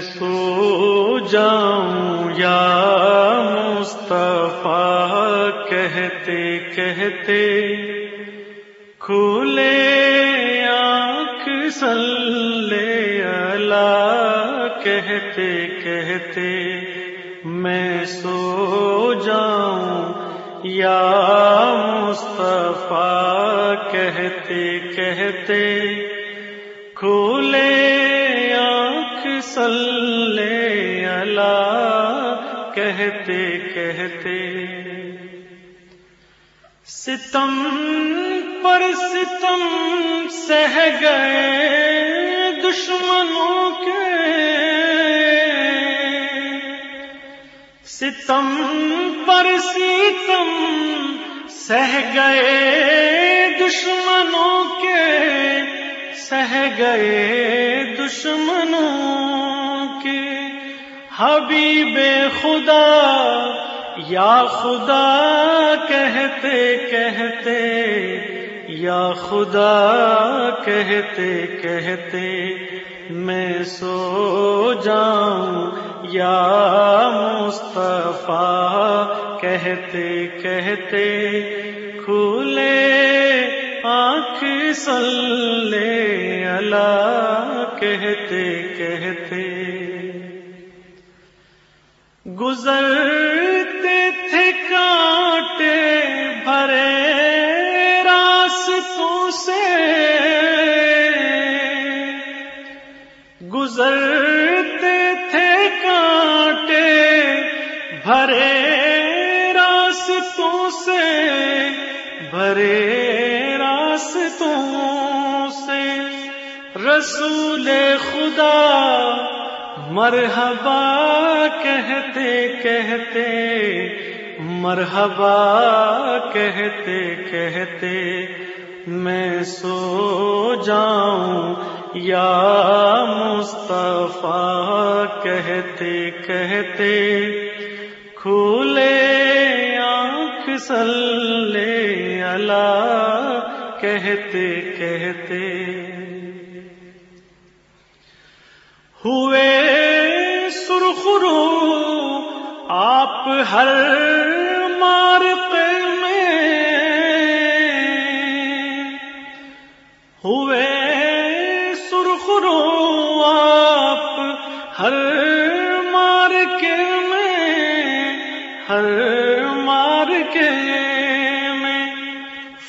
سو جاؤں یا مصطفیٰ کہتے کہتے کھولے آنکھ سلے اللہ کہتے کہتے میں سو جاؤں یا مصطفیٰ کہتے کہتے کھولے آنکھ سلے اللہ کہتے کہتے ستم پر ستم سہ گئے دشمنوں کے ستم پر ستم سہ گئے دشمنوں کے سہ گئے دشمنوں حبیب خدا، یا خدا کہتے کہتے، یا خدا کہتے کہتے، میں سو جاؤں، یا مصطفیٰ کہتے کہتے کھولے آنکھ سلے گزرتے تھے کانٹے بھرے راستوں سے۔ گزرتے تھے کانٹے بھرے راستوں سے۔ بھرے راستوں سے۔ رسول خدا مرحبا کہتے کہتے، مرحبا کہتے کہتے، میں سو جاؤں یا مصطفیٰ کہتے کہتے کھولے آنکھ سلے اللہ کہتے کہتے۔ ہوئے آپ ہر مارق میں ہوئے سرخرو آپ ہر مارک میں، ہر مارک میں،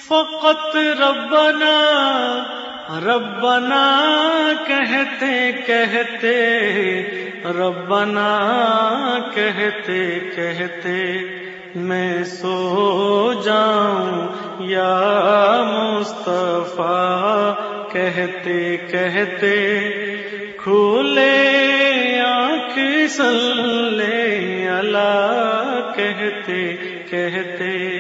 فقط ربنا ربنا کہتے کہتے، ربنا کہتے کہتے، میں سو جاؤں یا مصطفیٰ، کہتے کہتے کھولے آنکھ سلے اللہ، کہتے کہتے۔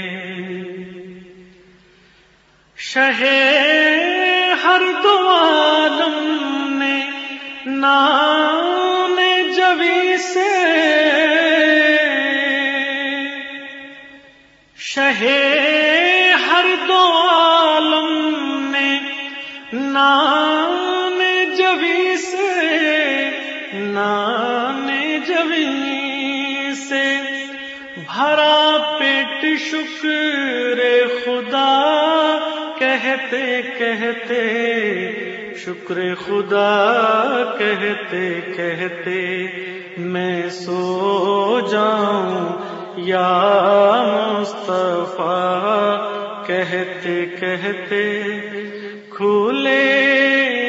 شہ ہر دوالم نے نام جبی سے شہ ہر دو عالم نے نام جبی سے نام جبی سے بھرا پیٹ شکر خدا کہتے کہتے، شکر خدا کہتے کہتے، میں سو جاؤں یا مصطفیٰ کہتے کہتے کھولے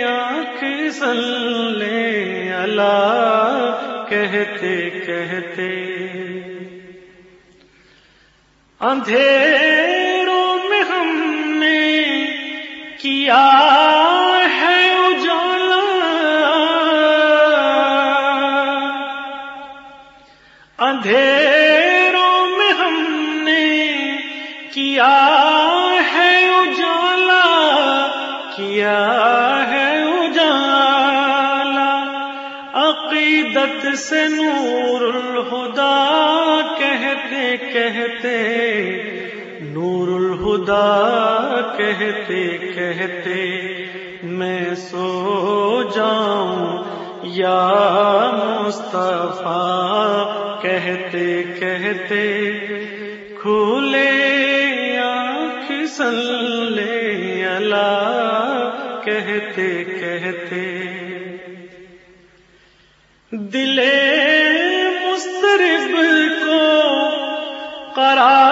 آنکھ سلے اللہ کہتے کہتے۔ اندھیروں کیا ہے اجالا؟ اندھیروں میں ہم نے کیا ہے اجالا؟ کیا ہے اجالا؟ عقیدت سے نور الہدا کہتے کہتے، نور الہدا کہتے کہتے میں سو جاؤں۔ یا مصطفیٰ، کہتے کہتے کھولے آنکھ سلے اللہ۔ کہتے کہتے دلے مسترب کو قرار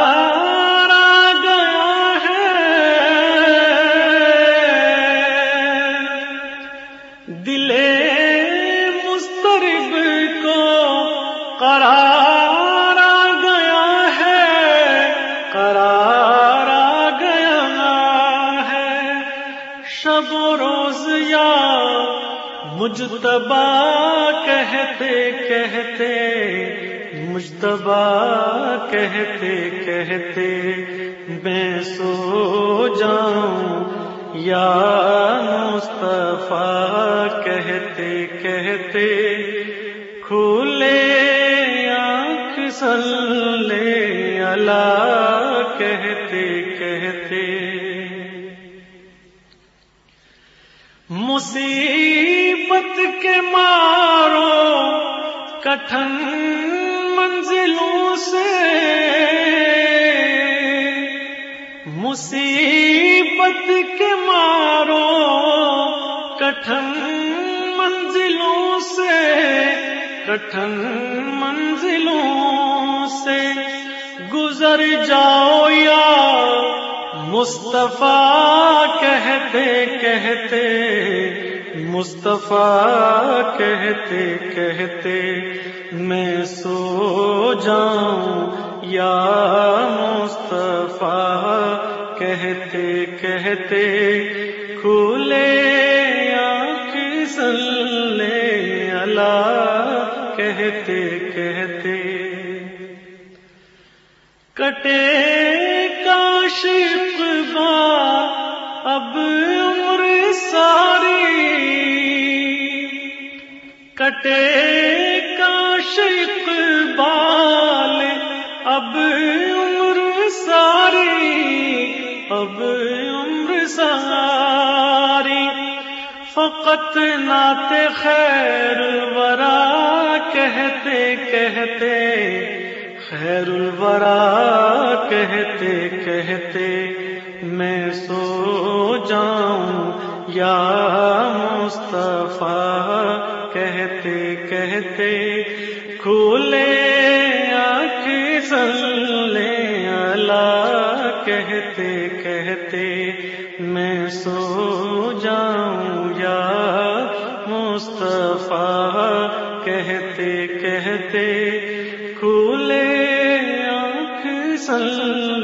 روز یا مجتبا کہتے کہتے مجتبا کہتے کہتے، میں سو جاؤں یا مصطفیٰ کہتے کہتے مصیبت کے مارو کٹھن منزلوں سے۔ مصیبت کے مارو کٹھن منزلوں سے۔ کٹھن منزلوں سے گزر جاؤ یا مصطفیٰ کہتے کہتے، مصطفیٰ کہتے کہتے، میں سو جاؤں، یا مصطفیٰ کہتے کہتے کھولے آنکھ سلے اللہ کہتے کہتے۔ کٹے کاشف اب عمر ساری کٹے کاشف بال اب عمر ساری، اب عمر ساری۔ فقط نات خیر ورا کہتے کہتے، خیر الورا کہتے کہتے۔ کہتے کھولے آنکھ سلے اللہ کہتے کہتے میں سو جاؤں یا مصطفیٰ کہتے کہتے کھولے آنکھ سلے